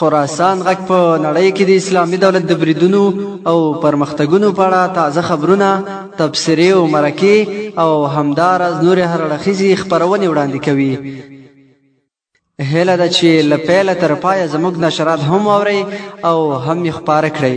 خراسان غږ په نړۍ کې د اسلامي دولت د بریدونو او پرمختګونو په اړه تازه خبرونه، تبصرې او مرکې او همداراز نورې هراړخیزې خپرونې وړاندې کوي. هیله ده چې له پیله تر پایه زموږ نشرات هم واورئ او هم یې خپاره کړئ.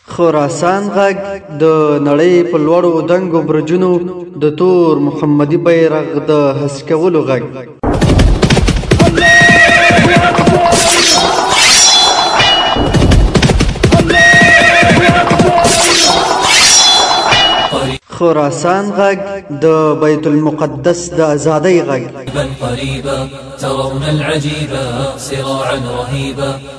خراسان غږ د نړۍ په لوړو دنګو برجونو د تور محمدي بیرغ د هسک کولو غږ خراسان غږ د بیت المقدس د ازادۍ غږ قريبا ترون العجيبا صراعا رهيبا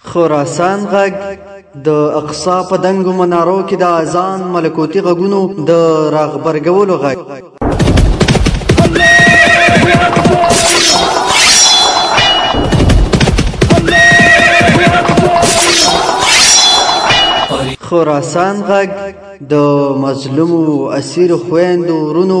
خراسان غږ د اقصا په دنګو منارو کې د اذان ملکوتی غږونو د راغبرګولو غږ خراسان غږ د مظلومو اسیر خويندو ورونو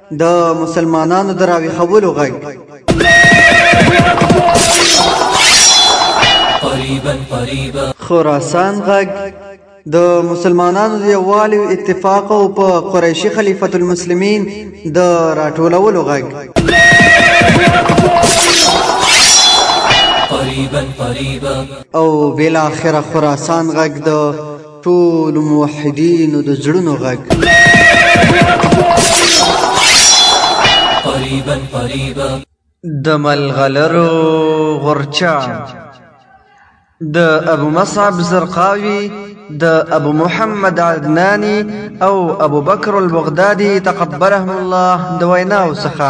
د مسلمانانو د راویښولو غږ خراسان غږ د مسلمانانو د یووالي او اتفاق او په قریشي خلیفۃ المسلمین د راټولولو غږ او بل اخر خراسان غږ د ټول موحدینو د زړونو غږ قریبا قریبا د ملغلرو غرچا د ابو مصعب زرقاوي د ابو محمد عدناني او ابو بکر البغدادي تقبلهم الله د ویناو څخه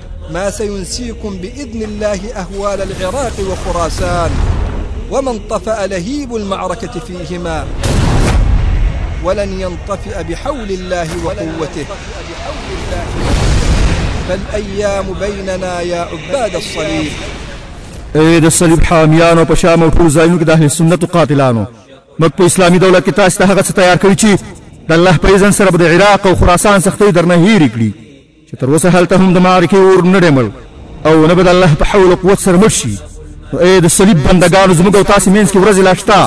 ما سينسيكم بإذن الله أهوال العراق وخراسان ومن طفأ لهيب المعركة فيهما ولن ينطفئ بحول الله وقوته فالأيام بيننا يا عباد الصليب اے د صلیب حامیانو په شام او ټول ځایونو کې د اهل سنتو قاتلانو موږ په اسلامي دولت کې تاسو ته هغه څه تیار کړی چې د الله په اذن سره به د عراق او خراسان سختۍ درنه هېرې کړي چې تر اوسه هلته هم د معرکې اور نه دی مړ او نه به د الله په حول او قوت سره مړ شي نو ای د صلیب بندګانو زموږ او تاسې منځ کې ورځې لا شته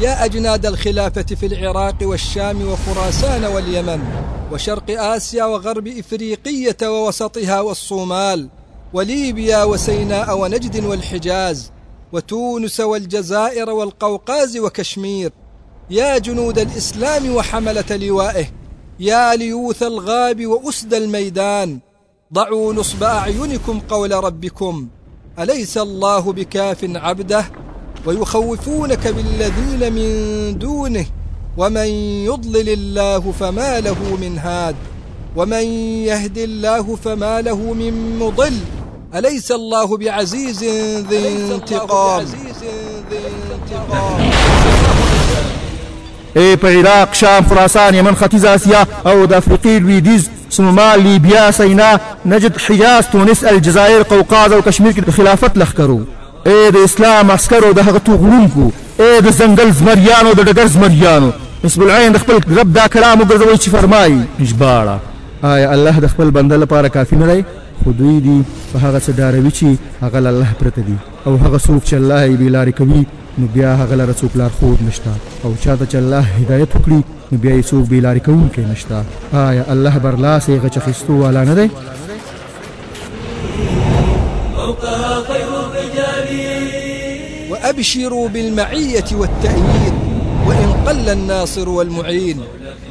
يا أجناد الخلافة في العراق والشام وخراسان واليمن وشرق آسيا وغرب إفريقية ووسطها والصومال وليبيا وسيناء ونجد والحجاز وتونس والجزائر والقوقاز وكشمير يا جنود الإسلام وحملة لوائه يا ليوث الغاب وأسد الميدان ضعوا نصب أعينكم قول ربكم أليس الله بكاف عبده ويخوفونك بالذين من دونه ومن يضلل الله فما له من هاد ومن يهد الله فما له من مضل أليس الله بعزيز ذي انتقام ای په عراق، شام، خراسان، یمن، ختیځه اسیا او د افریقې لویدیځ، سومال، لیبیا، سینا، نجد، حجاز، تونس، الجزایر، قوقاز او کشمیر کې د خلافت لښکرو، ای د اسلام عسکرو او د هغه توغ وړونکو، ای د ځنګل زمریانو او د ډګر زمریانو، نصب العین د خپل رب دا کلام وګرځوئ چې فرمایي. ژباړه، آیا الله د خپل بنده لپاره کافي نه دی؟ خو دوی دي په هغه څه ډاروي چې هغه له الله پرته دي. او هغه څوک چې الله یې بې لارې کوي نو بیا هغه لره څوک لارښود نشته او چا ته چې الله هدایت وکړي نو بیا یې څوک بې لارې کوونکی نشته آیا الله برلاسی غچ اخیستو والا نه دی وأبشروا بالمعية والتأييد وإن قل الناصر والمعين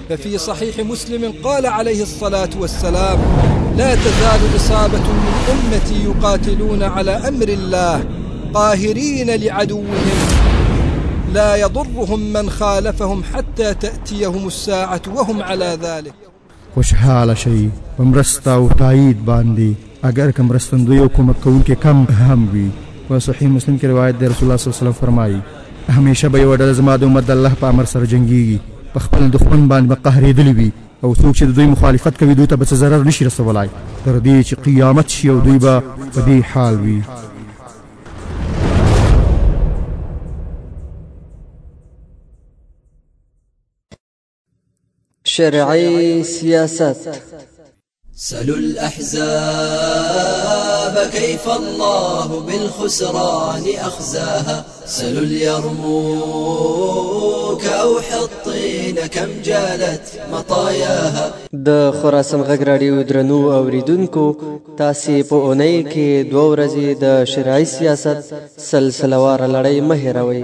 ففي صحيح مسلم قال عليه الصلاة والسلام لا تزال إصابة من أمتي يقاتلون على أمر الله قاهرين لعدوهم لا يضرهم من خالفهم حتى تأتيهم الساعة وهم على ذلك خوشحاله شي شيء مرسته وتعيد باندي اګر که مرستندوی او کمک کوونکي کم هم وي. په صحیح مسلم کې روایت دی، رسول الله صلی الله علیه وسلم فرمایي، همېشه به یوه ډله زما د امت د الله په امر سره جنګېږي، په خپل دښمن باندې به قهرېدلي وي او څوک چې د دوی مخالفت کوي دوی ته به څه ضرر نه شي رسولای تر دې چې قیامت شي او دوی به په دې حال وي. شرعي سياست سلوا الأحزاب كيف الله بالخسران أخزاها سلوا اليرموك أو حطين كم جالت مطاياها د خراسان غږ راډیو درنو اوریدونکو تاسو په اونۍ کې دوه ورځې د شرعي سیاست سلسله وار لړۍ مه هېروئ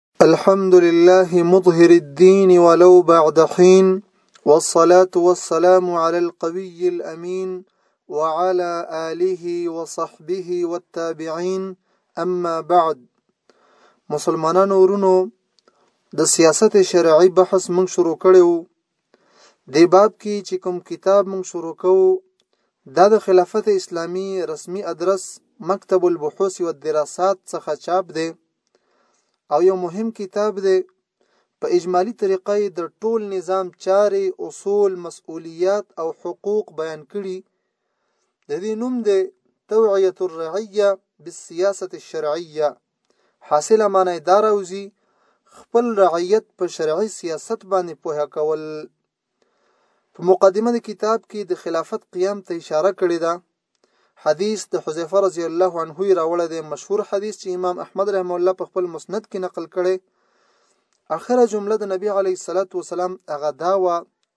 الحمد لله مظهر الدين ولو بعد حين والصلاة والسلام على القوي الأمين وعلى آله وصحبه والتابعين أما بعد مسلمانانو ورونو د سیاست شرعي بحث موږ شروع کړو د باب کې چې کوم کتاب موږ شروع کوو دا د خلافت اسلامی رسمی ادرس مکتب البحوث والدراسات څخه چاپ دی او یو مهم کتاب دی په اجمالی طریقه د ټول نظام چارې اصول مسؤلیات او حقوق بیان کړي د دې نوم دی توعیه الرعیه بالسیاسه الشرعیه حاصله معنی دا راوځي خپل رعیت په شرعي سیاست باندې پوهه کول په مقدمه د کتاب کې د خلافت قیام ته اشاره کړې ده حدیث د حذیفه رضی الله عنه یې راوړی دی مشهور حدیث چې امام احمد رحم الله په خپل مسند کې نقل کړي اخره جمله د نبی علی صلوات و سلام هغه دا و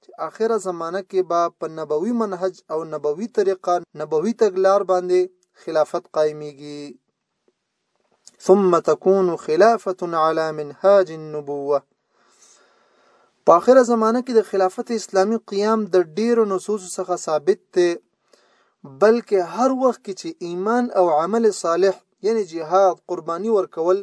چې اخره زمانہ کې به په نبوي منهج او نبوي طریقه نبوي تګلار باندې خلافت قائميږي ثم تكون خلافة على منهاج النبوة په آخره زمانه کې د خلافت اسلامی قیام د ډیرو نصوص څخه ثابت دی بلکې هر وخت کې چې ایمان او عمل صالح یعنی جهاد قربانی ورکول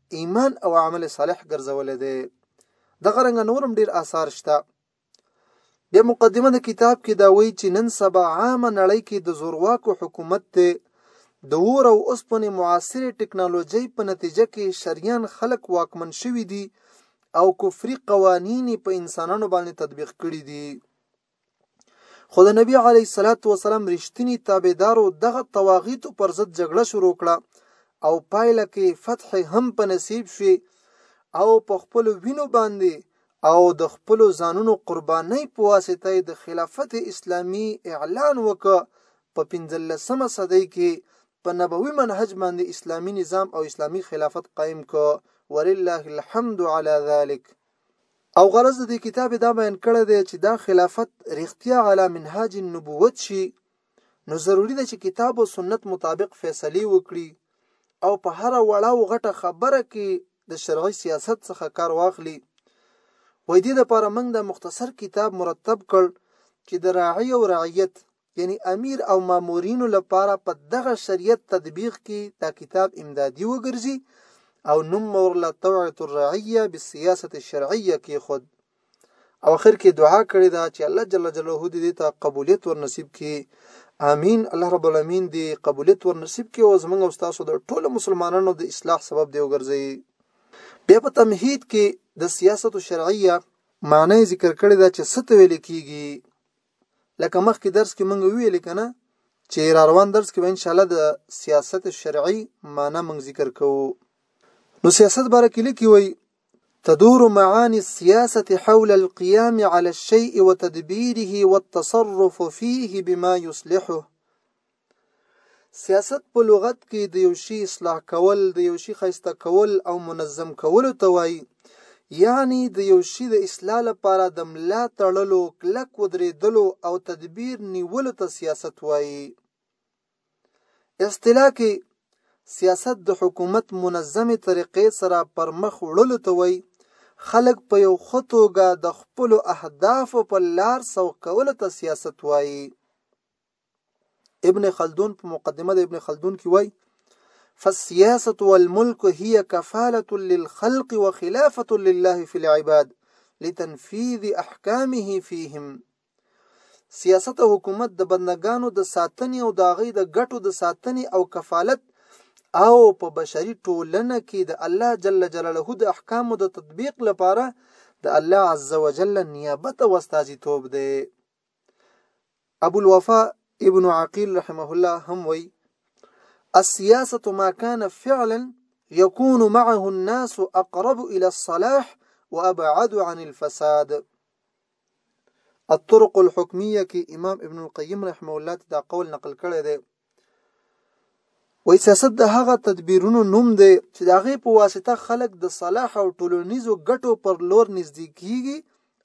ایمان او عمل صالح ګرځولی دی دغه رنګ نور هم ډیر آثار شته د مقدمه د کتاب کې دا وایي چې نن سبا عامه نړۍ کې د زورواکو حکومت ته د اور او اوسپنې معاصرې ټکنالوژۍ په نتیجه کې شریان خلک واکمن شوي دي او کفري قوانین په انسانانو باندې تطبیق کړي دي خو د نبی علیه الصلاة والسلام رښتیني تابعدارو دغه طواغیتو پر ضد جګړه شروع کړه او پایله کې فتح هم په نصیب شوې او په خپل وینو باندې او د خپل ځانونو قربانۍ په واسطه د خلافت اسلامی اعلان وکړ په 15مه صدۍ کې په نبوي منهج باندې اسلامي نظام او اسلامي خلافت قائم کو ولله الحمد على ذلك او غرض د دې کتاب یې دا بیان کړی دی چې دا خلافت رښتیا علی منهاج النبوت شي نو ضروري ده چې کتاب او سنت مطابق فیصلې وکړي او په هر وړه او غټه خبره کې د شرعي سیاست څخه کار واخلي وای دې لپاره موږ دا مختصر کتاب مرتب کړ چې د راعي او رعیت یعنی امیر او مامورینو لپاره په دغه شریعت تطبیق کی دا کتاب امدادی وګرځي او نوم مورله توعیت الرعیه بالسیاست الشرعیه کی خود او اخر کې دعا کړې ده چې الله جل جلاله دې دې ته قبولیت ور نصیب کړي امين الله رب العالمین دې قبولیت ور نصیب کړي او زمونږ او تاسو د ټولو مسلمانانو د اصلاح سبب دی وګرځي بیا په تمهید کې د سیاست شرعیه معنی ذکر کړې ده چې څه ته ویل کیږي لکه مخکې درس کې مونږ ویلې کنه چې را روان درس کې به ان شاء الله د سیاست شرعي معنی مونږ ذکر کوو نو سیاست باره کې لیکي وي تدور معاني السياسة حول القيام على الشيء وتدبيره والتصرف فيه بما يصلحه سیاست په لغت کې د یو شي اصلاح کول، د یو شي ښایسته کول او منظم کولو ته وایي. یعنې د یو شي د اصلاح لپاره د ملا تړلو، کلک ودرېدلو او تدبیر نیولو ته سیاست وایي. اصطلاح کې سیاست د حکومت منظمې طریقې سره پر مخ وړلو ته وایي. خلک په یو ښه توګه د خپلو اهدافو په لار سوق کولو ته سیاست وایي. ابن خلدون په مقدمه د ابن خلدون کې وای فالسياسة والملك هي كفالة للخلق وخلافة لله في العباد لتنفيذ احکامه فيهم سیاست او حکومت د بندگانو د ساتنې او د غي د ګټو د ساتنې او کفالت او په بشري ټولنه کې د الله جل جلاله د احکامو د تطبیق لپاره د الله عزوجل نیابت او استازیتوب دی ابو الوفاء ابن عقيل رحمه الله هم وی السياسة ما كان فعلا يكون معه الناس أقرب إلى الصلاح وأبعد عن الفساد الطرق الحكمية كي إمام ابن القيم رحمه الله تدا قول نقل کرده وای سیاست د هغه تدبیرونو نوم دی چې د هغې په واسطه خلک د صلاح او ټولنیزو ګټو پر لور نږدې کیږي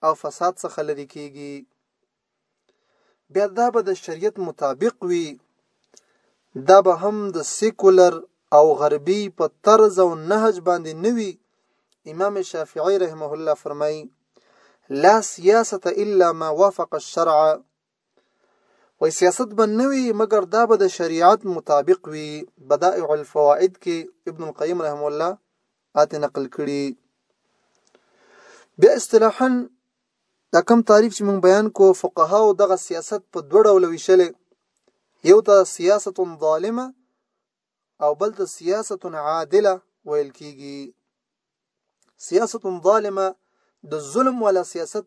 او فساد څخه لرې کیږي بیا دا به د شریعت مطابق وي دا به هم د سیکولر او غربي په طرز او نهج باندې نه وي امام شافعي رحمه الله فرمایي لا سیاست الا ما وافق الشرع وای سیاست به نه وي مګر دا به د شریعت مطابق وي بدائع الفوائد کې ابن القیم رحم الله آته نقل کړي بیا اصطلاحا دا کم تعریف چې مونږ بیان کو فقها او دغه سیاست په دوه ډول ویشل یو ته سیاست ظالمه او بل ته سیاست عادله ویل کیږي سیاست ظالمه د ظلم ولا سیاست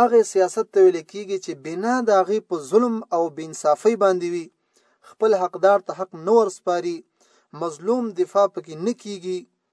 هغه سیاست ته ویل کیږي چې بنا د هغه په ظلم او بې انصافۍ باندې وي خپل حقدار ته حق نه ورسپاري مظلوم دفاع پکې نه کیږي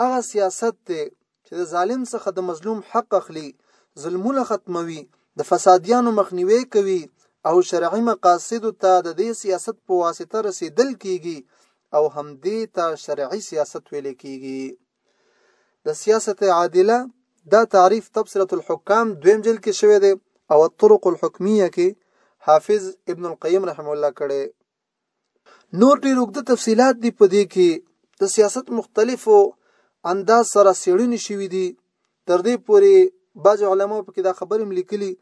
هغه سیاست دی چې د ظالم څخه د مظلوم حق اخلي ظلمونه ختموي د فسادیانو مخنیوي کوي او شرعي مقاصدو ته د دې سیاست په واسطه رسیدل کیږي او همدې ته شرعي سیاست ویل کیږي د سیاست عادله دا تعریف تبصره الحکام دویم جلد کې شوی دی او الطرق الحکمیه کې حافظ ابن القیم رحم الله کړی نور ډیر اوږده تفصيلات دي په دې کې د سیاست مختلفو انداز سره سیړنې شوې دي تر دې پورې بعض علما په کې دا خبرې لیکلي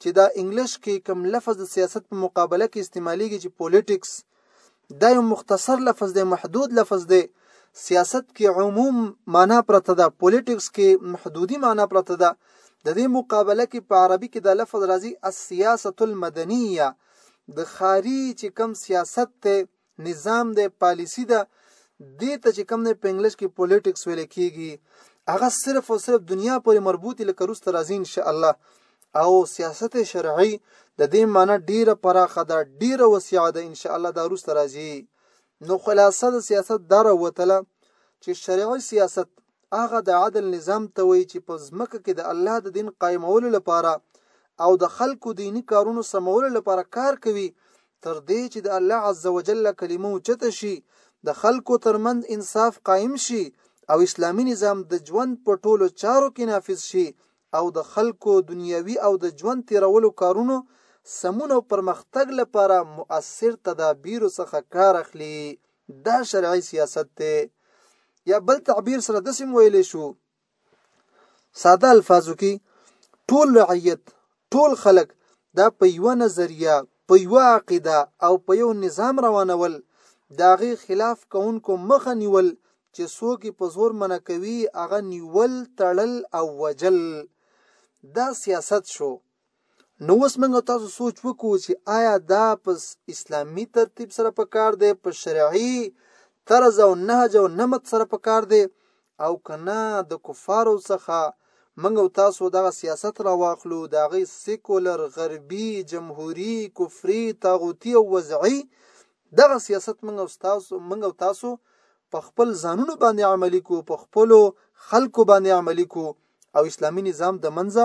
چې دا انګلیش کې کوم لفظ د سیاست په مقابله کې استعمالیږي چې پولیټکس دا یو مختصر لفظ دی محدود لفظ دی سیاست کې عموم معنا پرته ده پولیټکس کې محدودي معنا پرته ده د دې مقابله کې په عربي کې دا لفظ راځي السیاسه المدنیه د خاري چې کم سیاست ته نظام دی پالیسی ده دې ته چې کم نه په انګلیش کې پولیټکس ویل کیږي هغه صرف او صرف دنیا پورې مربوط لکه روس راځي ان شاء الله او سیاست شرعي د دې معنی ډیره پراخه ده ډیره وسیعه ده ان شاء الله دا روس راځي نو خلاصه د سیاست دره وتله چې شرعي سیاست هغه د عدل نظام ته وایي چې په ځمکه کې د الله د دین قایمولو لپاره او د خلکو دینی کارونو سمولو لپاره کار کوي تر دې چې د الله عزوجل کلمه اوچته شي د خلکو ترمنځ انصاف قائم شي او اسلامی نظام د ژوند په ټولو چارو کې نافذ شي او د خلکو دنیوي او د ژوند تیرولو کارونو سمون او پرمختګ لپاره مؤثر تدابیر څخه کار اخلي دا شرعي سیاست دی یا بل تعبیر سره د سیم ویلې شو ساده الفاظو کې ټول رعیت ټول خلک دا په یو نظریه په یو عقیده او په یو نظام روانول داغه خلاف کونکو مخه نیول چې څوک په زور منع کوي هغه نیول تړل او وجل دا سیاست شو نو اوس موږ او تاسو سوچ وکړو چې آیا دا په اسلامي ترتیب سره په کار دی په شرعي طرز او نهج او نمط سره په کار دی او کنه د کفارو څخه موږ او تاسو دغه سیاست را واخلو د هغې سیکولر غربي جمهوري کفري طاغوتي او وضعي دغه سیاست موږ او تاسو موږ او تاسو په خپل ځانونو باندې عملی کو په خپلو خلکو باندې عملی کو او اسلامی نظام د منځه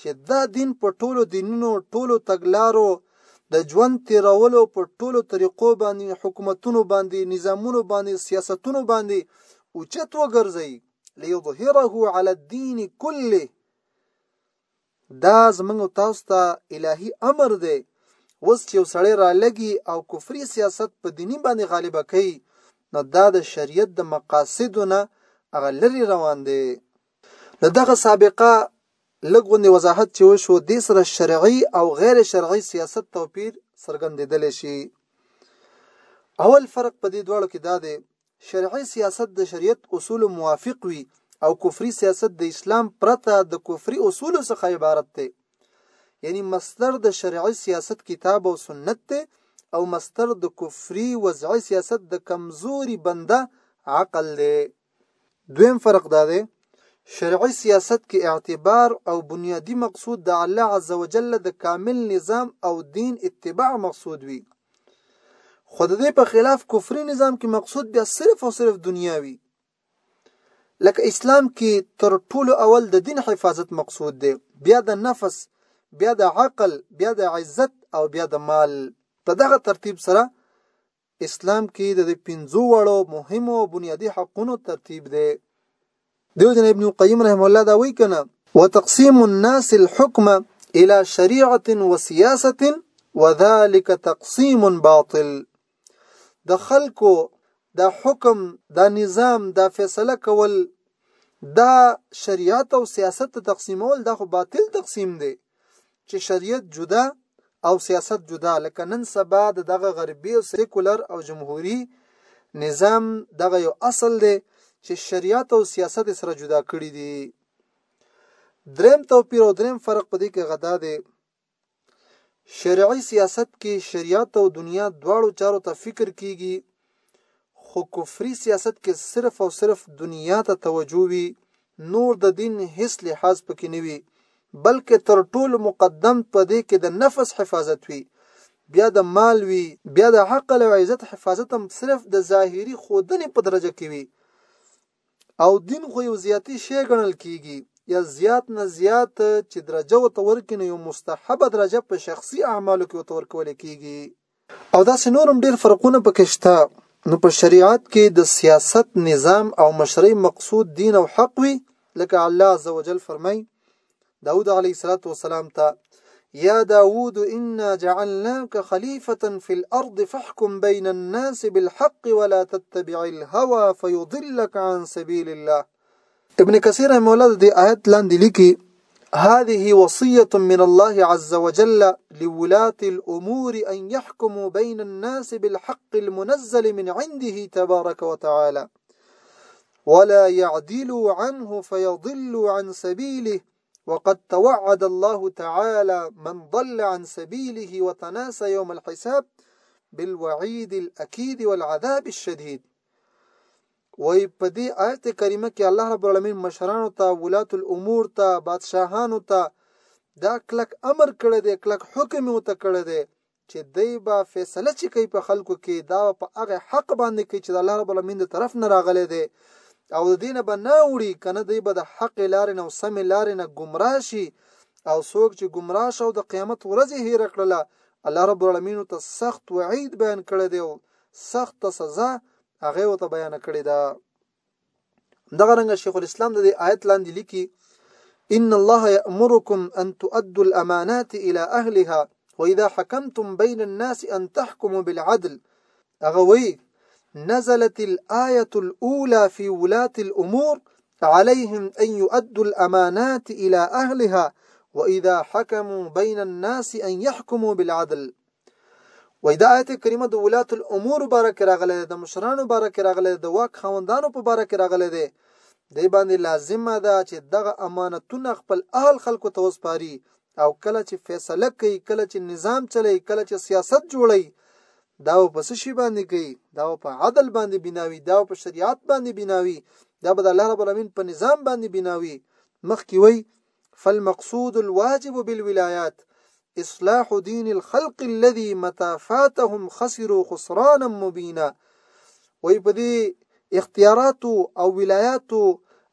چې دا دین په ټولو دینونو، ټولو تګلارو، د ژوند تېرولو په ټولو طریقو باندې، حکومتونو باندې، نظامونو باندې، سیاستونو باندې اوچت وګرځوي، لیظهره علی الدین کله، دا زمونږ او تاسو ته الهي امر دی، اوس چې یو سړی رالږي او کفري سیاست په دیني باندې غالبه کوي، نو دا د شریعت د مقاصدو نه هغه لرې روان دی. د دغه سابقه لږ غوندې وضاحت چې وشو، دې سره شرعي او غیر شرعي سیاست توپیر څرګندېدلی شي. اول فرق په دې دواړو کې دا دی، شرعي سیاست د شریعت اصولو موافق وي او کفري سیاست د اسلام پرته د کفري اصولو څخه عبارت دی. یعنی مصدر د شرعي سیاست کتاب او سنت دی او مصدر د کفري وضعي سیاست د کمزوري بنده عقل دی. دویم فرق دا دی شرعي سیاست کې اعتبار او بنیادي مقصود د الله عز وجل د کامل نظام او دین اتباع مقصود وي خو د دې په خلاف کفري نظام کې مقصود بیا صرف او صرف دنیا وي لکه اسلام کې تر ټولو اول د دین حفاظت مقصود دی بیا د نفس بیا د عقل بیا د عزت او بیا د مال په دغه ترتیب سره اسلام کې د دې پنځو واړو مهمو او بنیادي حقونو ترتیب دی دیو جن ابن القیم رحم الله دا وی کنه وتقسیم الناس الحكم الى شريعه وسياسه وذلك تقسيم باطل د خلکو دا حکم دا نظام دا فیصله کول دا شریعت او سیاست ته تقسیمول دا خو باطل تقسیم دی چې شریعت جدا او سیاست جدا لکه نن سبا د دغه غربي او سیکولر او جمهوري نظام دغه یو اصل دی چې شریعت او سیاست سره جدا کړی دي دریم توپیر او دریم فرق په دې کې غدا دی شرعي سیاست کې شریعت او دنیا دواړو چارو ته فکر کیږي خو کفري سیاست کې صرف او صرف دنیا ته توجه وي نور د دین هیڅ لحاظ پکې نه وي بلکې تر ټولو مقدم په دې کې د نفس حفاظت وي بیا د مال وي بیا د عقل او عزت حفاظت هم صرف د ظاهري خودنې په درجه کې وي او دین خو یو زیاتی شی ګڼل کیږي یا زیات نه زیات چې درجه وتور کې نه یو مستحب درجه په شخصي اعمالو کې وتور کول کیږي او داسې نور هم ډېر فرقونه پکې شته نو په شریعت کې د سیاست نظام او مشرۍ مقصود دین او حق وي لکه الله عزوجل فرمایي داود علیه الصلاة والسلام ته يا داود إنا جعلناك خليفة في الأرض فاحكم بين الناس بالحق ولا تتبع الهوى فيضلك عن سبيل الله ابن كثير مولد دي آيات لاندي لیکی هذه وصية من الله عز وجل لولاة الأمور أن يحكموا بين الناس بالحق المنزل من عنده تبارك وتعالى ولا يعدلوا عنه فيضلوا عن سبيله وقد توعد الله تعالى من ضل عن سبيله وتناسى يوم الحساب بالوعید الاکید والعذاب الشدید وایي په دې آیت کریمه کې الله رب العالمین مشرانو ته ولات الامور ته بادشاهانو ته دا کلک امر کړی دی کلک حکم یې وته کړی دی چې دی به فیصله چې کوي په خلکو کې دا په هغه حق باندې کوي چې د الله رب العالمین د طرف نه راغلی دی او د دینه به نه وړي کنه دی به د حق لارې نه او سمې لارې نه گمراه شي او څوک چې گمراه شو د قیامت ورځ یې هیر کړله الله رب العالمین ته سخت وعید بیان کړی دی او سخت سزا هغه وته بیان کړی دا دغه رنګ شیخ الاسلام د دې آیت لاندې لیکي ان الله يأمركم ان تؤدوا الامانات الى اهلها واذا حكمتم بين الناس ان تحكموا بالعدل هغه وی نزلت الآية الأولى في ولاة الأمور عليهم أن يؤدوا الأمانات إلى أهلها وإذا حكموا بين الناس أن يحكموا بالعدل وای دا آیت کریمه د ولات الامور باره کې راغلی دی د مشرانو باره کې راغلی دی د واک خوندانو په باره کې راغلی دی دی باندې لازمه ده چې دغه امانتونه خپل اهل خلکو ته وسپاري او کله چې فیصله کوي کله چې نظام چلی کله چې سیاست جوړي دا په څه شي باندې کوي دا په عدل باندې بناوي دا په شریعت باندې بناوي دا به د الله رب العالمین په نظام باندې بناوي مخکې وای فالمقصود الواجب بالولايات اصلاح دين الخلق الذي متى فاتهم خسروا خسرانا مبينا وي په دې اختیاراتو او ولایاتو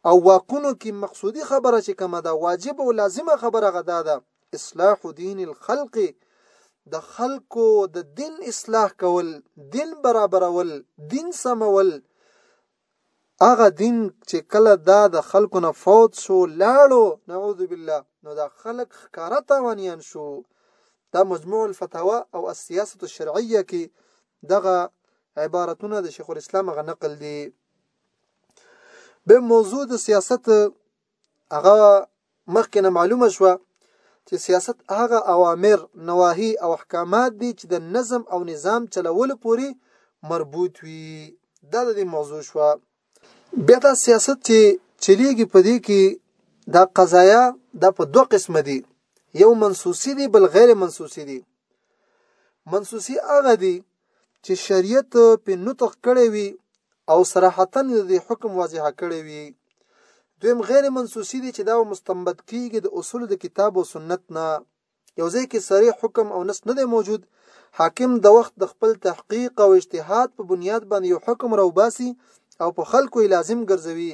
او واقونو کې مقصودی خبره چې کومه ده واجب او لازمه خبره غدا ده اصلاح دین الخلق د خلکو د دین اصلاح کول دین برابرول دین سمول هغه دین چې کله دا د خلکو نه فوت شو لاړو نعوذ بالله نو دا خلک ښکاره تاوانیان شو دا مجموع الفتاوا او السیاست الشرعیه کې دغه عبارتونه د شیخ الاسلام غ نقل دي به موضوع د سیاست هغه مخکې نه معلومه شوه چې سیاست هغه اوامر، نواهی او احکامات دي چې د نظم او نظام چلولو پورې مربوط وي. دا د دې موضوع شوه. بیا دا سیاست چې چلیږي په دې کې دا قضایا دا په دوه قسمه دي. یو منسوسی دی بل غیر منسوسی دی. منسوسی هغه دی چې شریعت په نطق کړی وي او صراحتا د دې حکم واضح کړی وي دویم غیر منسوسی دی چې دا مستنبط کیږي د اصول د کتاب او سنت نه یو ځای کې صریح حکم او نص نه دی موجود حاکم د وخت د خپل تحقیق او اجتهاد په بنیاد باندې یو حکم راوباسي او په خلکو یې لازم ګرځوي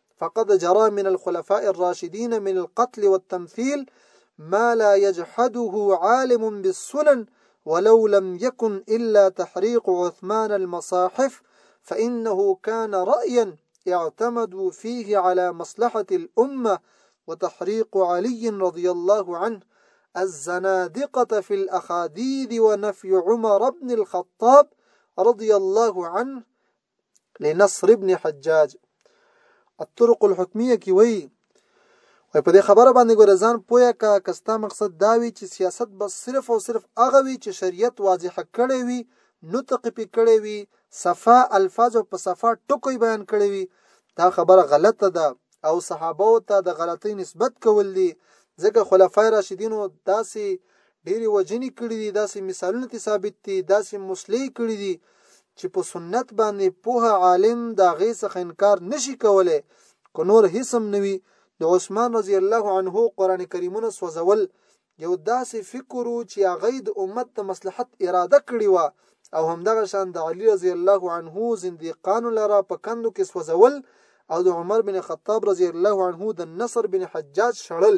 فقد جرى من الخلفاء الراشدين من القتل والتمثيل ما لا يجحده عالم بالسنن ولو لم يكن إلا تحريق عثمان المصاحف فإنه كان رأيا اعتمدوا فيه على مصلحة الأمة وتحريق علي رضي الله عنه الزنادقة في الأحاديث ونفي عمر بن الخطاب رضي الله عنه لنصر ابن حجاج الطرق الحکمیه کې وایي وای په دې خبره باندې ګوره ځان پوهه کا کستا مقصد دا وي چې سیاست بس صرف او صرف هغه وي چې شریعت واضح کړی وي نطق پې کړی وي صفا الفاظ او په صفا ټکو بیان کړی وي دا خبره غلطه ده او صحابه ته د غلطۍ نسبت کول دي ځکه خلفای راشدینو داسې ډېرې وژنې کړي دي داسې مثالونه ترې ثابت دي داسې مسلې یې کړي دي چې په سنت باندې پوه عالم د هغې څخه انکار نشي کولی که نور هیڅ هم نه وي د عثمان رضی الله عنه قرآن کریمونه سوځول یو داسې فکر و چې هغه د امت د مصلحت اراده کړې وه او همدغه شان د علي رضی الله عنه زندیقانو لره په کندو کې سوځول او د عمر بن خطاب رضی الله عنه د نصر بن حجاج شړل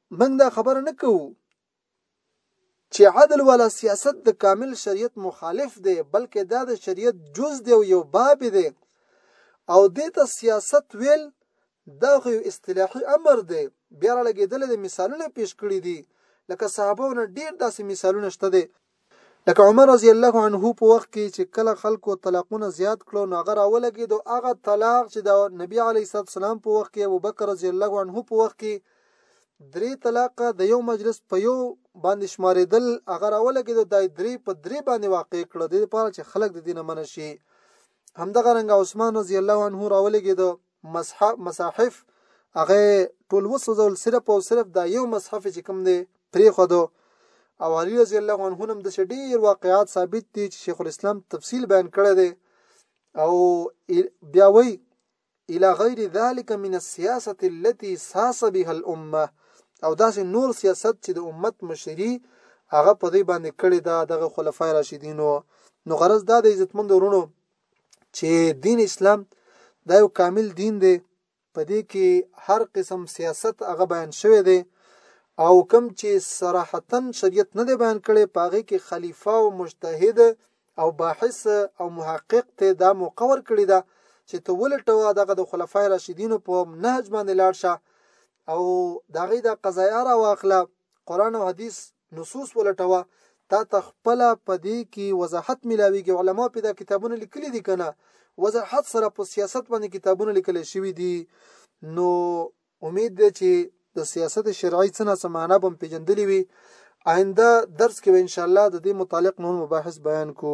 موږ دا خبره نه کوو چې عدل والا سیاست د کامل شریعت مخالف دی بلکې دا د شریعت جز دی او یو باب دی او دې ته سیاست ویل دا خو یو اصطلاحي امر دی بیا را لګېدلی د مثالونه پیش کړي دي لکه صحابو نه ډېر داسې مثالونه شته دی لکه عمر رضی الله عنه په وخت کې چې کله خلکو طلاقونه زیات کړو نو هغه راولګېدو هغه طلاق چې د نبی علیه الصلات والسلام په وخت کې ابوبکر رضی الله عنه په وخت کې درې طلاقه د یو مجلس په یو باندې شمارېدل هغه راولګېدو دا درې په درې باندې واقع کړه د دې لپاره چې خلک د دې نه منع شي همدغه رنګه عثمان رضی الله عنه راولګېدو مسح مصاحف هغه ټول وسوځول صرف او صرف دا یو مصحف چې کوم دی پرې خدو او علي رضی الله عنه هم د ډیر واقعات ثابت دي چې شیخ الاسلام تفصیل بیان کړی دی او بیا وی الى غیر ذلك من السياسه التي ساس بها الامه او داسې نور سیاست چې د امت مشری هغه په دې باندې کړی دا دغه خلفای راشدینو نو غرض دا د عزتمند ورونو چې دین اسلام دا یو کامل دین دی په دې کې هر قسم سیاست هغه بیان شوی دی او کم چې صراحتا شریعت نه دی بیان کړي پاغه کې خلیفہ او مجتهد او باحث او محقق ته دا موقع ور کړی دا چې ته ولټوه دغه د خلفای راشدینو په نهج باندې لاړ شه او دغه د قضایا را واخله قران او حدیث نصوص ولټوه تا ته خپله په دې کې وضاحت ملاویږي علماو په دا کتابونه لیکلي دي کنه وضاحت سره په سیاست باندې کتابونه لیکل شوي دي نو امید دی چې د سیاست شرعي څه نه څه معنا بم پیجندلې وي آینده درس کې ان شاء الله د دې متعلق نور مباحث بیان کو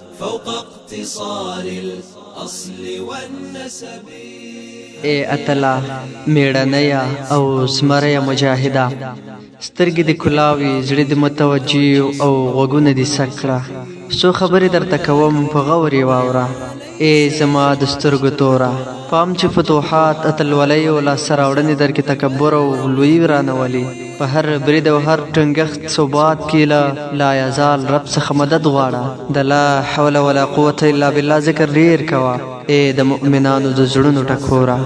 فوق اقتصار الاصل والنسب ای اتلا میړنیا او زمری مجاهده سترګې د کلاوي زړه د متوجي او غوګونه دي سکړه سو خبرې درته کوم په غور واوره ای زما د سترګو توره پام چې فتوحات اتلولۍ او لاسته راوړنې درکې تکبر او لوی رانه ولي په هر برید او هر ټنګښت ثبات کې له لا یزال رب څخه مدد غواړه د لا حول ولا قوت الا بالله ذکر ډیر کوه اے د مؤمنانو د زړونو ټکوره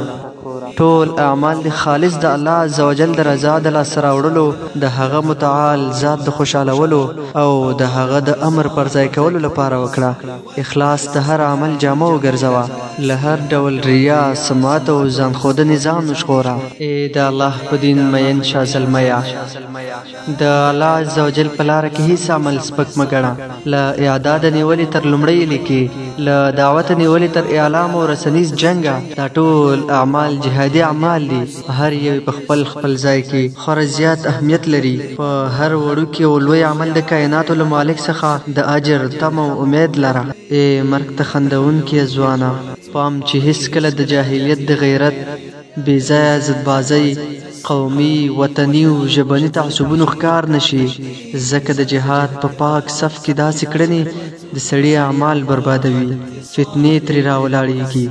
ټول اعمال د خالص د الله عزوجل د رضا د لاس راوړلو د هغه متعال ذات د خوشالولو او د هغه د امر پر ځای کولو لپاره وکړه اخلاص د هر عمل جامه وګرځوه. له هر ډول ریا، سمعت او ځان ښودنې ځان وژغوره. ای د الله په دین مین شه زلمیه! د الله عز وجل په لاره کې هیڅ عمل سپک مه ګڼه. له اعداده نیولې تر لومړۍ لیکې، له دعوته نیولې تر اعلام او رسنیز جنګه دا ټول اعمال جهادي اعمال دي. هر یو یې په خپل خپل ځای کې خورا زیات اهمیت لري. په هر وړوکي او لوی عمل د کایناتو له مالک څخه د اجر تمه او امید لره. ای مرګ ته خندونکیه ځوانه! پام چې هېڅکله د جاهلیت د غیرت، بې ځایه ضدبازۍ، قومي، وطني او ژبني تعصبونو ښکار نه شې، ځکه د جهاد په پاک صف کې داسې کړنې د سړي اعمال بربادوي، فتنې ترې راولاړېږي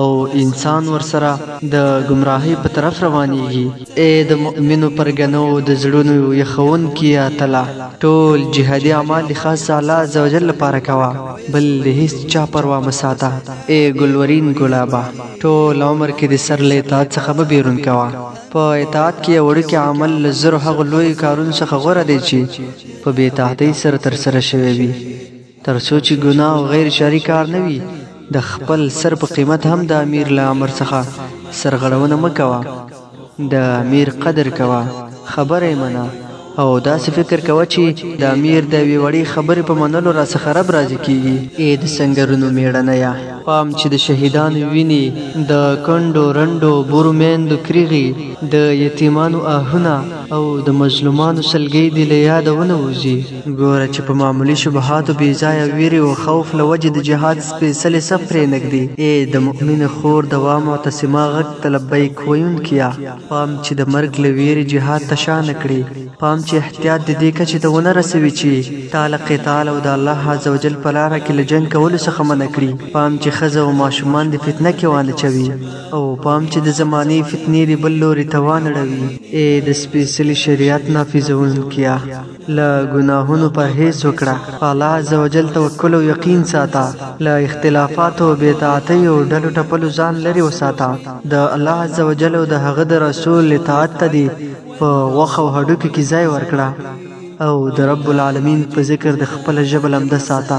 او انسان ورسره د ګمراهۍ په طرف روانېږي. اې د مؤمنو پرګنو د زړونو یخوونکي اتله! ټول جهادي اعمال د خاص الله عزوجل لپاره کوه، بل د هېڅ چا پروا مه ساته. اې ګلورین ګلابه! ټول عمر کې د سر له اطاعت څخه مه بېرون کوه. په اطاعت کې یو وړوکی عمل له زرو هغو لویو کارونو څخه غوره دی چې په بې اتحادۍ سره ترسره شوی وي تر څو چې ګناه او غیر شرعي کار نه وي د خپل سر په قیمت هم د امیر له امر څخه سرغړونه مه کوه د امیر قدر کوه خبره یې منه او داسې فکر کوه چې د امیر د یوې وړې خبرې په منلو راڅخه رب راضي کیږي. ای د سنګرونو میړنیه! پام چې د شهیدانو وینې، د کونډو رنډو بورو میندو کریغې، د یتیمانو آهونه او د مظلومانو سلګۍ دې له یاده ونه وځي. ګوره چې په معمولي شبهاتو بې ځایه ویرې او خوف له وجې د جهاد سپېڅلی صف پرې نه ږدې. ای د مؤمنې خور د وا معتصمه غږ ته لبیک ویونکیه! پام چې د مرګ له ویرې جهاد ته شا نه کړې، پام چې احتیاط د دې کچې ته ونه رسوي چې تا له قتال او د الله عزوجل په لاره کې له جنګ کولو څخه منع کړي، پام چې ښځه او ماشومان د فتنه کې وانه چوي او پام چې د زمانې فتنې دې بل لوري ته وانه ړوي. ای د سپېڅلي شریعت نافذوونکیه! له ګناهونو پرهیز وکړه په الله عزوجل توکل او یقین ساته له اختلافاتو او بیدعتۍ او ډلو ټپلو ځان لرې وساته د الله عزوجل او د هغه د رسول اطاعت ته دې په غوښه او هډوکي کې ځای ورکړه او د رب العالمین په ذکر د خپله ژبه لمده ساته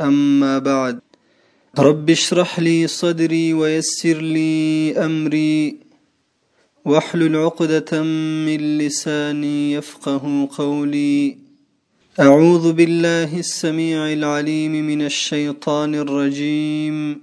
أما بعد رب اشرح لي صدري ويسر لي أمري واحلل عقدة من لساني يفقه قولي أعوذ بالله السميع العليم من الشيطان الرجيم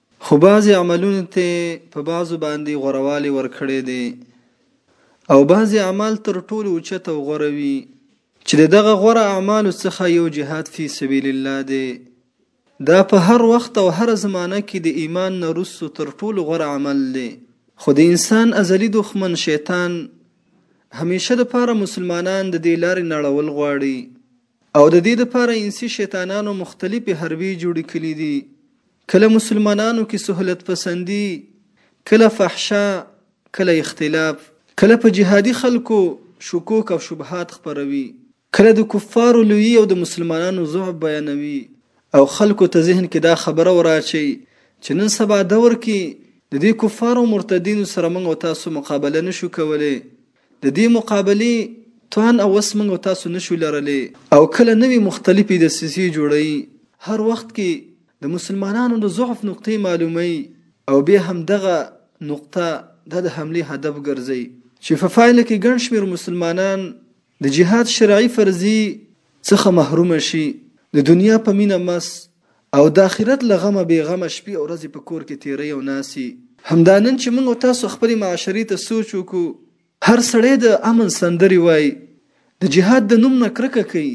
خو بعضې عملونو ته يې په بعضو باندې غوره والی ورکړی دی او بعضې اعمال تر ټولو اوچت او غوره وي چې د دغه غوره اعمالو څخه يو جهاد فی سبیل الله دی دا په هر وخت او هره زمانه کې د ایمان نه وروسته تر ټولو غوره عمل دی خو د انسان ازلي دښمن شیطان همیشه دپاره مسلمانان د دې لارې نړول غواړي او ددې دپاره انسي شيطانانو مختلفې حربې جوړې کړي دي کله مسلمانانو کې سهولت پسندي کله فحشا کله اختلاف کله په جهادي خلکو شکوک او شبهات خپروي کله د کفارو لويي او د مسلمانانو ضعف بيانوي او خلکو ته ذهن کې دا خبره وراچي چې نن سبا دور کې ددې کفارو مرتدينو سره موږ او تاسو مقابله نشو کولې د دې مقابلې توان او وس موږ او تاسو نه شو لرلی. او کله نوې مختلفې دسیسې جوړوي، هر وخت کې د مسلمانانو د ضعف نقطې معلوموي او بیا هم دغه نقطه دا د حملې هدف ګرځوي چې په پایله کې ګڼ شمېر مسلمانان د جهاد شرعي فرضي څخه محرومه شي، د دنیا په مینه مست او د اخرت له غمه بې غمه شپې او ورځې په کور کې تېروي او ناڅي. همدا نن چې موږ او تاسو خپلې معاشرې ته سوچ وکړو، هر سړی د امن سندرې وايي، د جهاد د نوم نه کرکه کوي،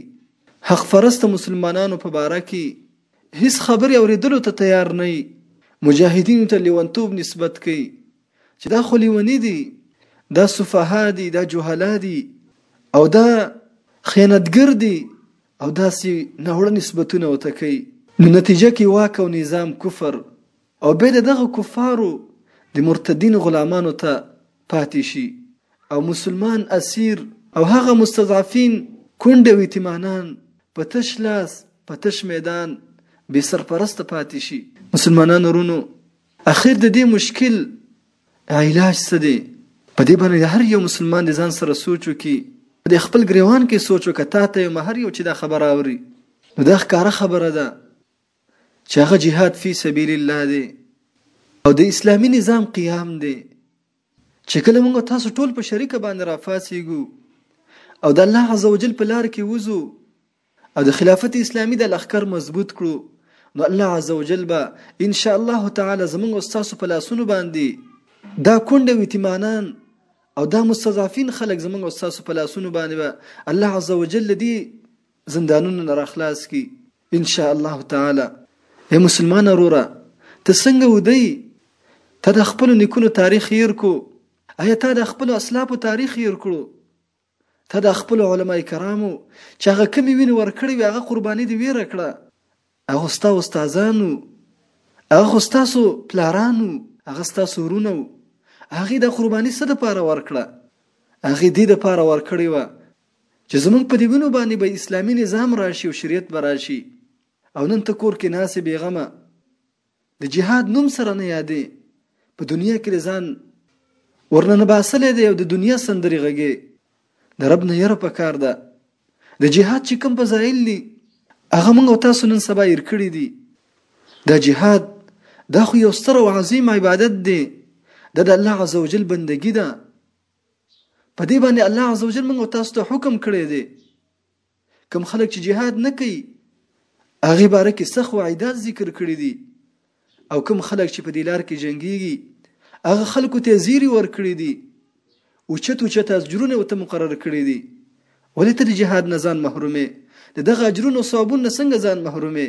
حق پرسته مسلمانانو په باره کې هېڅ خبرې اورېدلو ته تیار نه وي، مجاهدینو ته لېونتوب نسبت کوي، چې دا خو لیوني دي دا سفها دي دا جهلا دي او دا خیانتګر دي او داسې ناوړه نسبتونه ورته کوي نو نتیجه کې واک او نظام کفر او بیا د دغه کفارو د مرتدین غلامانو ته پاتې شي او مسلمان اسیر او هغه مستضعفین کونډ او یتیمانان په تش لاس په تش میدان بې سرپرسته پاتې شي مسلمانانو رونو اخر د دې مشکل علاج څه دی؟ په دې باندې د هر یو مسلمان د ځان سره سوچ وکړي، د خپل ګریوان کې سوچ وکړه، تا ته یم هر یو چې دا خبره اوري، نو دا ښکاره خبره ده چې هغه جهاد فی سبیل الله دی او د اسلامي نظام قیام دی چې کله موږ تاسو ټول په شریکه باندې راپاڅېږو او د الله عزوجل په لار کې وځو او د خلافت اسلامي د لښکر مضبوط کړو نو الله عزوجل به ان شاء الله تعالی زمونږ او تاسو په لاسونو باندې دا کونډه او یتیمانان او دا مستضعفین خلک زمونږ او تاسو په لاسونو باندې به الله عزوجل دې زندانونو نه راخلاص کی ان شاء الله تعالی اے مسلمان وروره ته څنګه ودی ته د خپل نیکونو تاریخ یې کو آیا تا د خپل اسلافو تاریخ یې کړو ته د خپلو علماء کرامو چې هغه کومې وینې ورکړې وې هغه قرباني دې ویره کړه هغه ستا استادانو هغه خو ستاسو پلارانو هغه ستاسو ورونه وو هغې دا قرباني څه دپاره ورکړه هغې دې دپاره ورکړې وه چې زمونږ په دې وینو باندې به اسلامي نظام راشي او شریعت به راشي او نن ته کور کې ناسې بېغمه د جهاد نوم سره نه یادې په دنیا کې ځان ورننه باسلې دی او د دنیا سندري غږې د رب نه یره پکار ده د جهاد چې کوم فضایل دي هغه موږ تاسو نن سبا ير کړی دي دا جهاد دا خو یو ستر او عظیم عبادت دی دا د الله عزوجل بندگی ده په دې باندې الله عزوجل موږ تاسو ته حکم کړی دی کوم خلک چې جهاد نه کوي هغه باره کې سخت وعیدات ذکر کړی دي او کوم خلک چې په دې لار کې جنگيږي هغه خلکو ته زیری ورکړي دي او چتو چت اجرونه او ته مقرر کړي دي ولې ته د جهاد نه ځان محرومې د دغه اجرونو ثوابونه څنګه ځان محرومې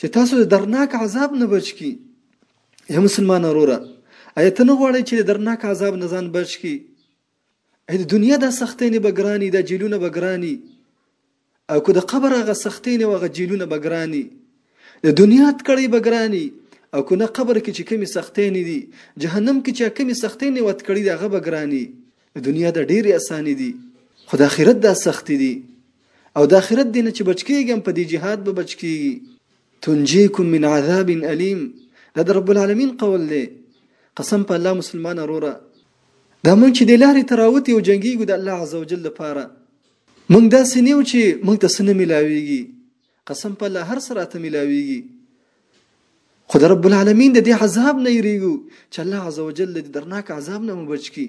چې تاسو د درناک عذاب نه بچ کی یا مسلمان وروره ایا ته نه غواړې چې د درناک عذاب نه ځان بچ کی اې د دنیا د سختې نه بګرانی د جیلونه بګرانی او کو د قبر هغه سختې نه وغه جیلونه بګرانی د دنیا تکړې بګرانی او کو نه قبر کې چې کمی سختې نه دي جهنم کې چې کمی سختې نه وت کړې دغه بګرانی د دنیا د ډېری اسانې دي خو د آخرت د سختې دي او د اخرت دینه چې بچ کیږي هم په دې جهاد به بچ کیږي تنجیکم من عذاب الیم دا د رب العالمین قول دی قسم په الله مسلمان وروره دا مونږ چې د لارې ته راوتي او جنګیږو د الله عزوجل لپاره مونږ داسې نه یو چې مونږ ته څه نه میلاویږي قسم په الله هر څه راته میلاویږي خو د رب العالمین د دې عذاب نه یریږو چې الله عزوجل د درناک عذاب نه مو بچ کړي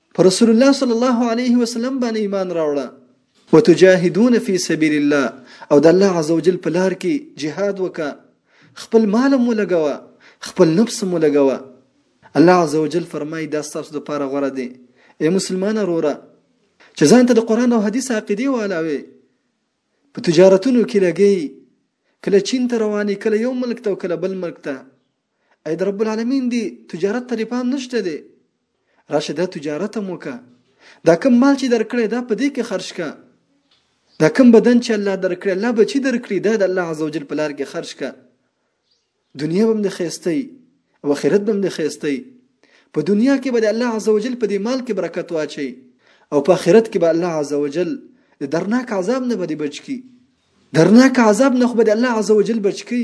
په رسول الله صلی الله علیه وسلم باندې ایمان راوړه وتجاهدون فی سبیل الله او د الله عزوجل په لار کې جهاد وکا خپل مال مو لګوا خپل نفس مو لګوا الله عزوجل فرمای دا ستاسو د پاره غوړه دي اے مسلمان وروره چې ځان ته د قران او حدیث عقیده والاوي په تجارتونو کې لګي کله چین ته رواني کله یو ملک ته کله بل ملک ته ای د رب العالمین دی تجارت ته پام نشته دی راشه دا تجارت هم وکه دا کم مال چې درکړی دا په دې کې خرج کا دا کم بدن چې الله درکړی الله به چې درکړي دا د الله عزوجل په لار کې خرج کا دنیا به د خېستۍ او آخرت به د خېستۍ په دنیا کې به د الله عزوجل په دې مال کې برکت واچي او په آخرت کې به الله عزوجل د درناک عذاب نه به بچ کی درناک عذاب نه خو به الله عزوجل بچ کی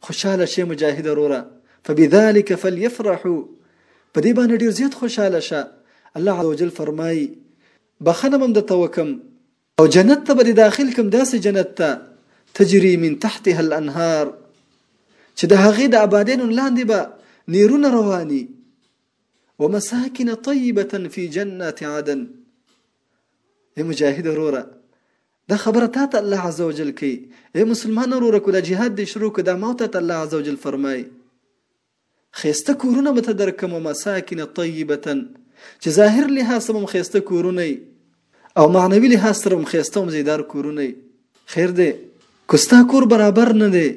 خوشحاله شې مجاهد وروره فبذلک فلیفرحو په دې باندې ډیر زیات خوشحاله شه الله عز وجل فرمایي بخنه مم د توکم او جنت ته به داخل کوم داسې جنت ته تجري من تحتها الانهار چې د هغې د آبادینو لاندې به نیرونه رواني ومساکن طیبه فی جنات عدن ای مجاهد وروره دا خبره تا ته الله عزوجل کوي اې مسلمانه وروره که دا جهاد دې شروع کړ دا ماو تا ته الله عزوجل فرمايي خيسته کورونه به ته درکم و مساکن طيبه چې ظاهر لحاظ سره هم خيسته کورونه او معنوي لحاظ سره هم خيسته هم زیدار کورونه خیر دی کوستا کور برابر نه دی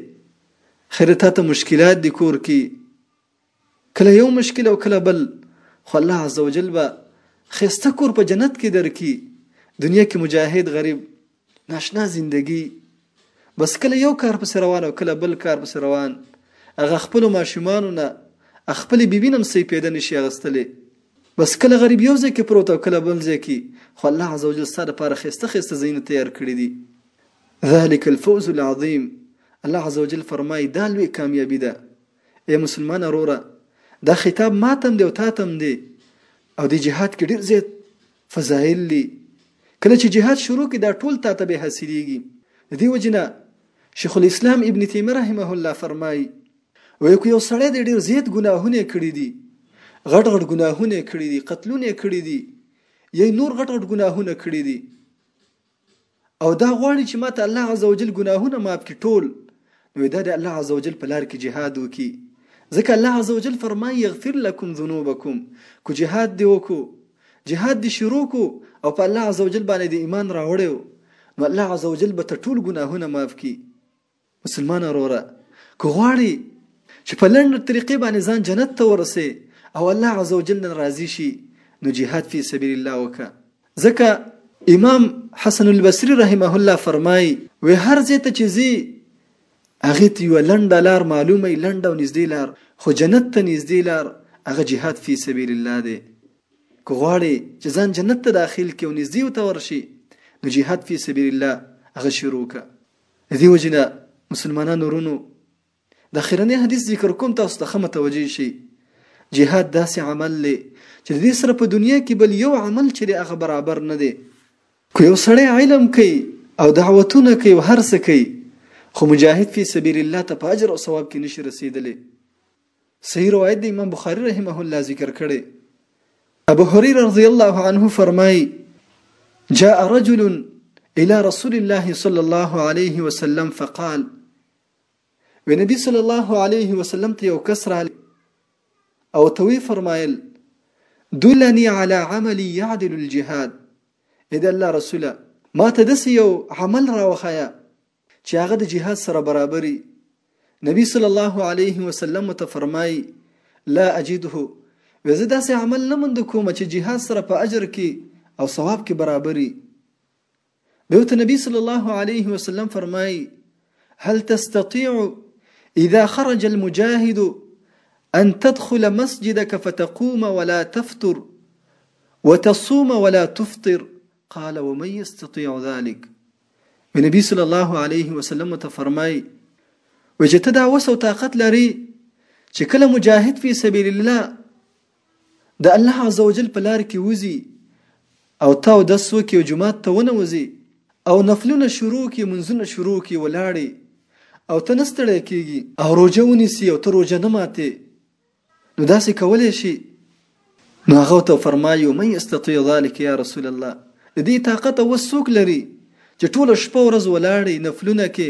خیر تا ته مشکلات دي کور کې کله یو مشکل او کله بل خو الله عزوجل به ښایسته کور په جنت کې درکړي دنیا کې مجاهد غریب ناشنا زندگی بس کله یو کار پسې روان او کله بل کار پسې روان هغه خپل ماشومان نه خپل بیبینم سي پیدا نشي غستلې بس کله غریب یو ځای کې پروت او کله بل ځای کې خو الله عزوجل ستاسو لپاره خسته خسته زینه تیار کړی دي ذلك الفوز العظیم الله عزوجل فرمای دا لوی کامیابی ده اې مسلمانه روره دا خطاب ماته هم دی او تاته هم دی او د جهاد کې ډېر زیات فضایل دي کله چې جهاد شروع کې دا ټول تاته به حاصلېږي د دې وجې نه شیخ الاسلام ابن تیمه رحمه الله فرمایي وایي که یو سړی د ډېر زیات ګناهونه کړي دي غټ غټ ګناهونه کړي دي قتلونه کړي دي یې نور غټ غټ ګناهونه کړي دي او دا غواړي چې ماته الله عزوجل ګناهونه معاف کړي ټول نو دا د الله عزوجل په لار کې جهاد وکړي ځکه الله عزوجل فرمایي یغفر لکم ذنوبکم کو جهاد دی وکړو جهاد دی شروع کو او په الله عزوجل باندې د ایمان راوړیو نو الله عزوجل به ته ټول ګناهونه معاف کړي مسلمانه وروره که غواړي چې په لنډه طریقې باندې ځان جنت ته ورسې او الله عزوجل نه راضي شي نو جهاد فی سبیل الله وکړه ځکه امام حسن البصری رحمه الله فرمای وی هر ځای ته چې زی هغه ته یو لنډه لار معلومه لنډه او نږدې لار خو جنت ته نږدې لار هغه جهاد فی سبیل الله دی که غواړي چې ځان جنت ته داخل کې او نږدې ته ورشي نو جهاد فی سبیل الله هغه شروع کړه د دې وجې نه مسلمانانو ورونو د اخرنې حدیث ذکر کوم تاسو ته خمه توجه شي جهاد داسې عمل دی چې د دې سره په دنیا کې بل یو عمل چې د هغه برابر نه دی که یو سړی علم کوي او دعوتونه کوي او هر څه کوي خو مجاهد فی سبیل الله ته په اجر او ثواب کې نشي رسیدلی صحیح روایت د امام بخاری رحمه الله ذکر کړي ابو هريره رضی الله عنه فرمایي جاء رجل الى رسول الله صلى الله عليه وسلم فقال ونبي صلى الله عليه وسلم ته یو کس را او توي فرمایل دلني على عمل يعدل الجهاد اذا الله رسوله ما تدسي یو عمل راوخایا چې هغه د جهاد سره برابري نبی صلی الله علیه وسلم ته فرمایي لا اجده وې زه داسې عمل نه مند کوم چې جهاد سره په اجر کې او ثواب کې برابري به ته نبی صلی الله علیه وسلم فرمایي هل تستطيع اذا خرج المجاهد ان تدخل مسجدك فتقوم ولا تفتر وتصوم ولا تفطر قال ومن يستطيع ذلك وی نبی صلی الله علیه وسلم ته فرمای وی چې ته دا وس او طاقت لري چې کله مجاهد فی سبیل الله د الله عزوجل په لار کې وزي او تا او د سو کې جمعات ته ونه وزي او نفلونه شروع کې منځونه شروع کې ولاړې او ته نستړی کېږي او روژه ونیسي او ته روژه نه ماتې نو داسې کولی شي نو هغه ورته فرمایي من یستطیع ذلک یا رسول الله د دې طاقت اوس څوک لري چې ټوله شپه ورځ ولاړی نفلونه کې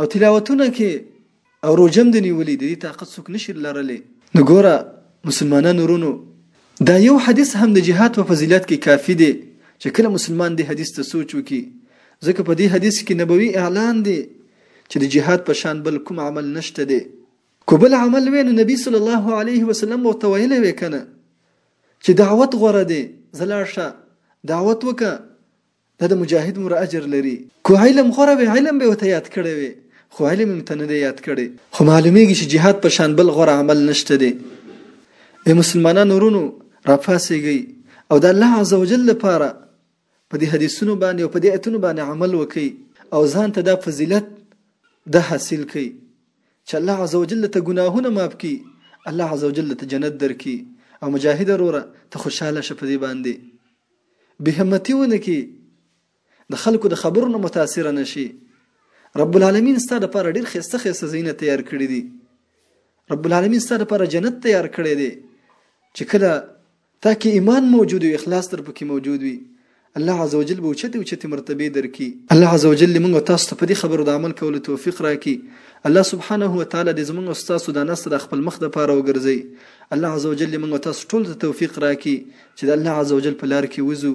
او تلاوتونه کې او روجم د نیولې د دې طاقت څوک نشي لرلی نو ګوره مسلمانانو ورونو دا یو حدیث هم د جهاد په فضیلت کې کافی دی چې کله مسلمان دې حدیث ته سوچ وکړي ځکه په دې حدیث کې نبوي اعلان دی چې د جهاد په شان بل کوم عمل نشته دی که بل عمل وې نو نبی صلی الله علیه وسلم ورته ویلې وې کنه چې دعوت غوره دی زلاړ شه دعوت وکه دا د مجاهد مر اجر لري کو علم غوره وې علم به وته یاد کړی وې خو علم هم ته نه دی یاد کړی خو معلومیږي چې جهاد په شان بل غوره عمل نشته دی ای مسلمانانو ورونو راپاسېږئ او د الله عزوجل لپاره په دې حدیثونو باندې او په دې ایتونو باندې عمل وکړئ او ځان ته دا فضیلت د حاصل کړئ چې الله عزوجل ته ګناهونه معاف کړي الله عزوجل ته جنت درکړي او مجاهد وروره ته خوشاله شه په دې باندې به همتی ونه کې د خلکو د خبرو نه متاثر نه شي رب العالمین ستاسو لپاره ډیر خسته خسته زینه تیار کړی دی رب العالمین ستاسو لپاره جنت تیار کړی دی چې کله تا کې ایمان موجود وي اخلاص در پکې موجود وي الله عزوجل به اوچتې اوچتې مرتبې درکړي الله عزوجل دې موږ او تاسو ته په دې خبرو د عمل کولو توفیق راکړي الله سبحانه وتعالی دې زموږ او ستاسو دا ناسته د خپل مخ دپاره وګرځوي الله عزوجل دې موږ او تاسو ټولو ته توفیق راکړي چې د الله عزوجل په لار کې وځو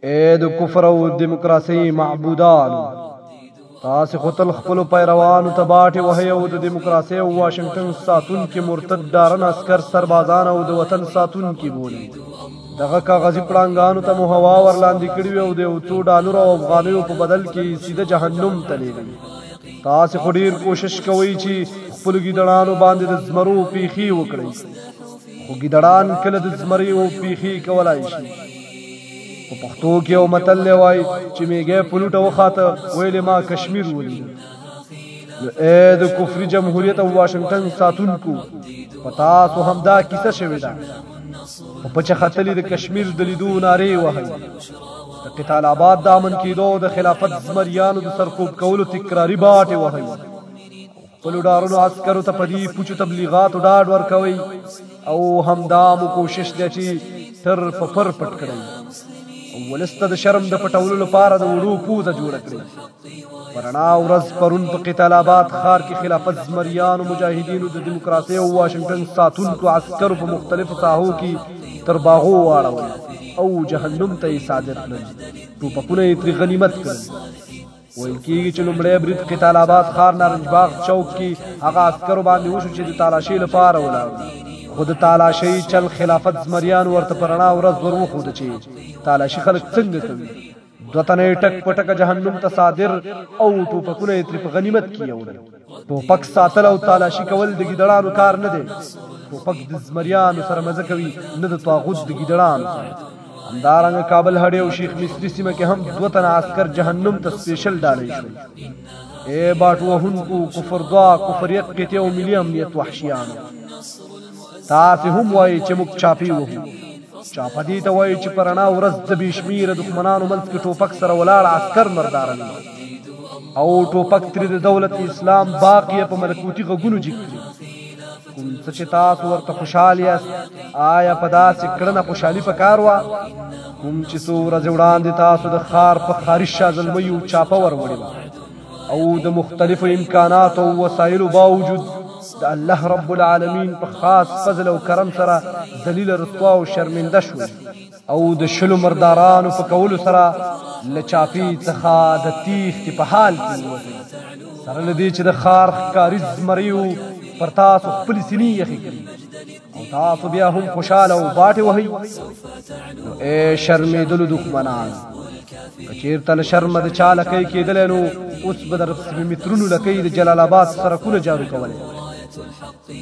اے د کفر او دیموکراسي معبودان تاسو خپل خپل پیروانو ته باټه وهي او د دیموکراسي او واشنگټن ساتونکو مرتد دارن عسكر سربازان او د وطن ساتونکو بولي دغه کاغذي پړانګانو ته مو هوا ورلاندې کړی او د یو څو ډالر او افغانیو په بدل کې سیده جهنم ته لیږي تاسو خو ډیر کوشش کوئ چې خپل ګیدړانو باندې د زمرو پیخي وکړئ خو ګیدړان کله د زمریو پیخي کولای شي په پښتو کې یو متل دی وای چې میګه پلوټه وخاته ویلې ما کشمیر ولید نو اې د کفري جمهوریت او واشنگټن ساتونکو پتا سو همدا کیسه شوې ده په پچه خطلې د کشمیر د لیدو ناره وهي د قتال آباد د امن کېدو د خلافت زمریانو د سرکوب کولو تکراری باټه وهي خپل ډارونو عسکرو ته پدی پوچو تبلیغات ډاډ ورکوي او همدا مو کوشش دی چې تر په پر پټ کړی او ولسته د شرم د پټولو لپاره د وړو پوزه جوړ کړی ورنا ورځ پرون په قتال آباد خار کې خلافت زمریان او مجاهدینو د دیموکراسي او واشنگټن ساتونکو عسکرو په مختلفو ساحو کې تر باغو واړول او جهنم ته یې صادر کړل ټوپکونه یې ترې غنیمت کړل ویل کیږي چې لومړی برید قتال آباد ښار نارنج باغ چوک کې هغه عسکرو باندې وشو چې د تالاشۍ لپاره ولاړ خو د تالاشۍ چل خلافت زمریان ورته پر رڼا ورځ ور وښوده چې تالاشي خلک څنګه کوي دوه تنه ټک پټک جهنم ته صادر او ټوپکونه یې ترې په غنیمت کې یوړل ټوپک ساتل او تالاشي کول د ګیدړانو کار نه دی ټوپک د زمریانو سره مزه کوي نه د طاغوت د ګیدړانو سره همدارنګه کابل هډې او شیخ مصری سیمه کې هم دوه تنه عسکر جهنم ته سپیشل ډالۍ شول ای باټ وهونکو کفر دعا کفریت قطع او ملي امنیت وحشیانو تاسې هم وایي چې موږ چاپی وهو چاپه دې ته وایي چې پرانا ورځ د بشمیره دښمنانو منځ کې ټوپک سره ولاړ عسکر مرداروي او ټوپک ترې د دولت اسلام باقی په ملکوتی غږونو جګ کړي کوم څه چې تاسو ورته خوشحال یاست آیا په داسې کړنه خوشحالي په کار وه کوم چې څو ورځې وړاندې تاسو د ښار په ښاري شازلمیو چاپه وروړې وه او د مختلفو امکاناتو او وسایلو باوجود د الله رب العالمین په خاص فضل او کرم سره ذلیل رسوا او شرمنده شو او د شلو مردارانو په کولو سره لچاپی څخه د تیخت په حال کې ووتی سره لدی چې د خار ښکاری زمریو پر تاسو خپل سینې یخې کړي او تاسو بیا هم خوشاله او باټه وهي نو اے شرمېدل دښمنان کچیر تل شرم د چا لکې کېدل نو اوس به در مترونو لکې د جلال آباد سرکونه جارو کول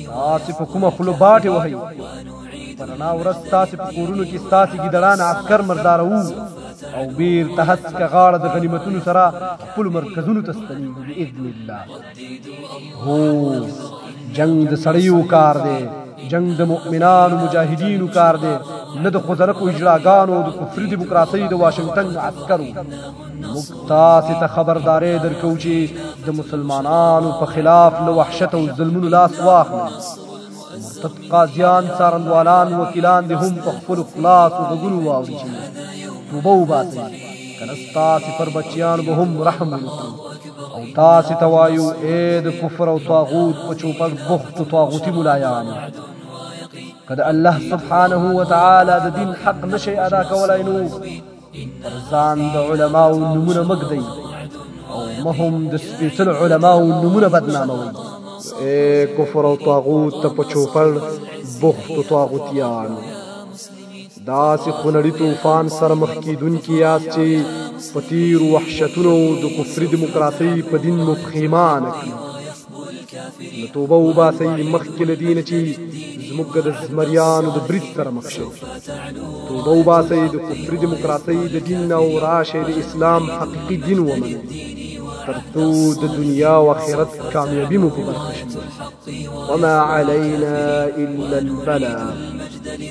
تاسو په کومه خلو باټه وهي پرنا ورځ تاسو په کورونو کې تاسو ګډړان عسكر مردارو او بیر تهڅ کغاړه د غنیمتونو سره خپل مرکزونو ته ستنیږي باذن الله هو جنگ د سړیو کار دی جنگ د مؤمنانو مجاهدینو کار دی نه د خزرکو اجراګانو د کفري دیموکراسي د واشنگټن د عسکرو موږ تاسو ته خبردارې درکو چې د مسلمانانو په خلاف له وحشت او ظلمونو لاس واخلئ مرتد قاضیان څارندوالان وکیلان دې هم په خپل خلاص او غوګونو واوري چې توبه وباسي کنه ستاسو پر بچیان به هم رحم وکړي او تاسو ته وایو اے د کفر او طاغوت په چوپړ بوخت طاغوتی مولایان کله الله سبحانه و تعالی د دین حق نشي ادا کولای نو پر ځان د علماو نمونه مګدي او مهم د سپیڅل علماو نمونه بدناموي اے کفر او طاغوت ته په چوپړ بوخت طاغوتیان داسې خونړي طوفان سره مخ کیدونکي یاست چې په تیر وحشتونو د کفري دیموکراسۍ په دین مو پښیمانه کړي نو توبه وباسئ مخکې له دې نه چې زموږ د زمریانو د برید سره مخ شئ توبه وباسئ د کفري دیموکراسۍ د دین او راشئ د اسلام حقیقي دین ومنئ ترڅو د دنیا او آخرت کامیابی مو په برخه شي وما علينا الا البلاغ